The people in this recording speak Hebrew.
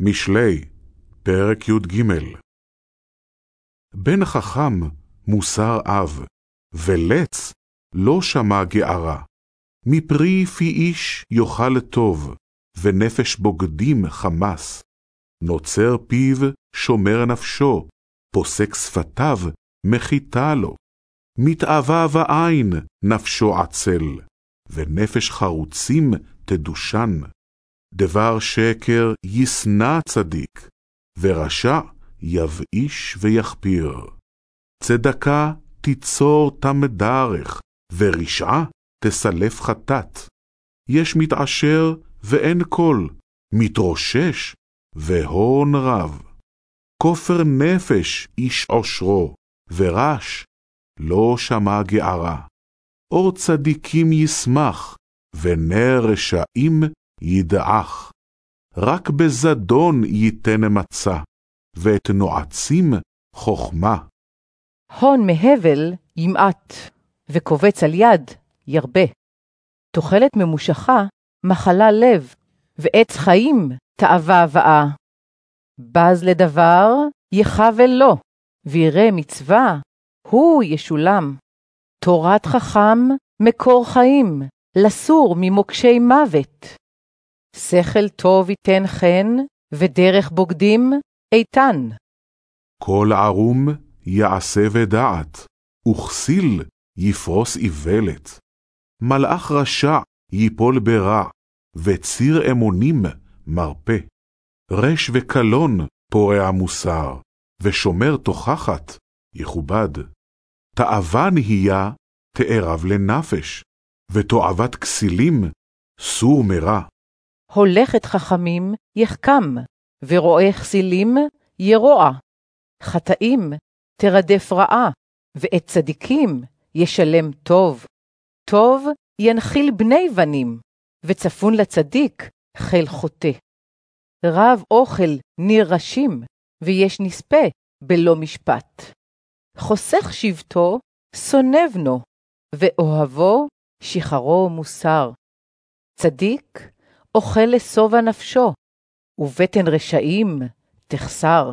משלי, פרק י"ג בן חכם מוסר אב, ולץ לא שמע גערה. מפרי פי איש יאכל טוב, ונפש בוגדים חמס. נוצר פיו, שומר נפשו, פוסק שפתיו, מחיתה לו. מתאווה בעין, נפשו עצל, ונפש חרוצים תדושן. דבר שקר ישנא צדיק, ורשע יבאיש ויחפיר. צדקה תיצור תם דרך, ורשעה תסלף חטאת. יש מתעשר ואין קול, מתרושש והון רב. כופר נפש איש עושרו, ורש לא שמע גערה. אור צדיקים ישמח, ונר רשעים ידעך. רק בזדון ייתן מצה, ואת נועצים חכמה. הון מהבל ימעט, וקובץ על יד ירבה. תוחלת ממושכה מחלה לב, ועץ חיים תאווה הבאה. בז לדבר יחבל לו, וירא מצווה הוא ישולם. תורת חכם מקור חיים, לסור ממוקשי מוות. שכל טוב ייתן חן, ודרך בוגדים איתן. כל ערום יעשה ודעת, וכסיל יפרוס איוולת. מלאך רשע ייפול ברע, וציר אמונים מרפה. רש וקלון פורע מוסר, ושומר תוכחת יכובד. תאווה נהייה תארב לנפש, ותועבת כסילים סור מרע. הולכת חכמים יחכם, ורואה כסילים ירוע. חטאים תרדף רעה, ואת צדיקים ישלם טוב. טוב ינחיל בני בנים, וצפון לצדיק חיל חוטא. רב אוכל ניר ראשים, ויש נספה בלא משפט. חוסך שבטו, שונא בנו, ואוהבו שחרו מוסר. צדיק אוכל לשובע נפשו, ובטן רשעים תחסר.